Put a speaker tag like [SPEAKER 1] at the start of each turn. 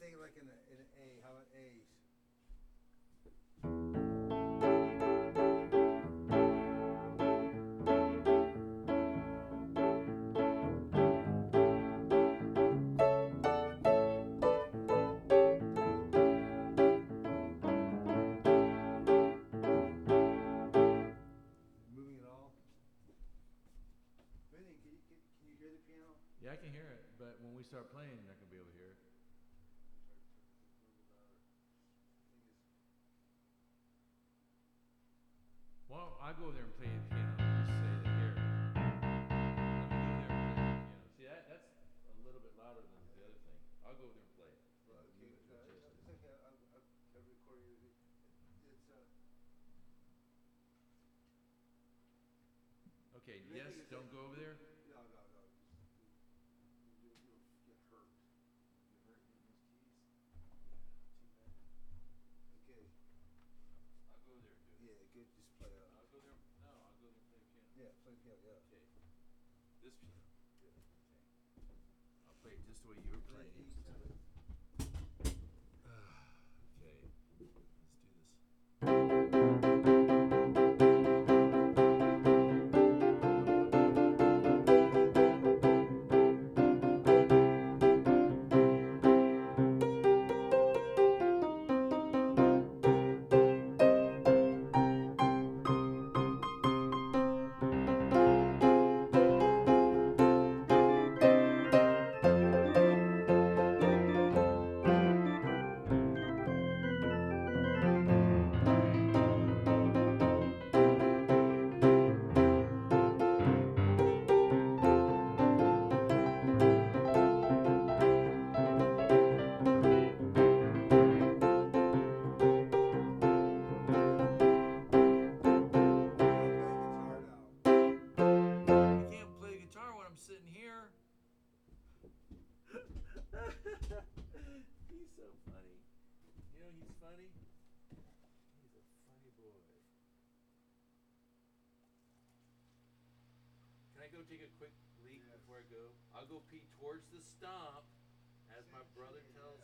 [SPEAKER 1] thinking like in a, in A, how about A's? Moving at all? Vinny, can you, can, can you hear the piano?
[SPEAKER 2] Yeah, I can hear it, but when we start playing, you're not gonna be able to hear it. Well, I go there and play the piano. Just say that here. Let me go there and play the piano. See that? That's a little bit louder than the other thing. I'll go there and play it.
[SPEAKER 1] Well,
[SPEAKER 2] You
[SPEAKER 1] uh, it's I'll, I'll, I'll record you. It's, uh,
[SPEAKER 2] Okay. Yes. Don't go over there.
[SPEAKER 1] no, no, no, just, you, you, you'll get hurt.
[SPEAKER 2] You hurt hitting those keys.
[SPEAKER 1] Okay,
[SPEAKER 2] I'll go there. and do it.
[SPEAKER 1] yeah, good, just play, uh,
[SPEAKER 2] I'll go there. No, I'll go there and play the
[SPEAKER 1] yeah.
[SPEAKER 2] Okay. This piano.
[SPEAKER 1] Yeah.
[SPEAKER 2] Okay. I'll play it just the way you were
[SPEAKER 1] Play
[SPEAKER 2] playing it. So funny. You know he's funny? He's a funny boy. Can I go take a quick leak
[SPEAKER 1] Yes.
[SPEAKER 2] before I go? I'll go pee towards the stump, as my brother tells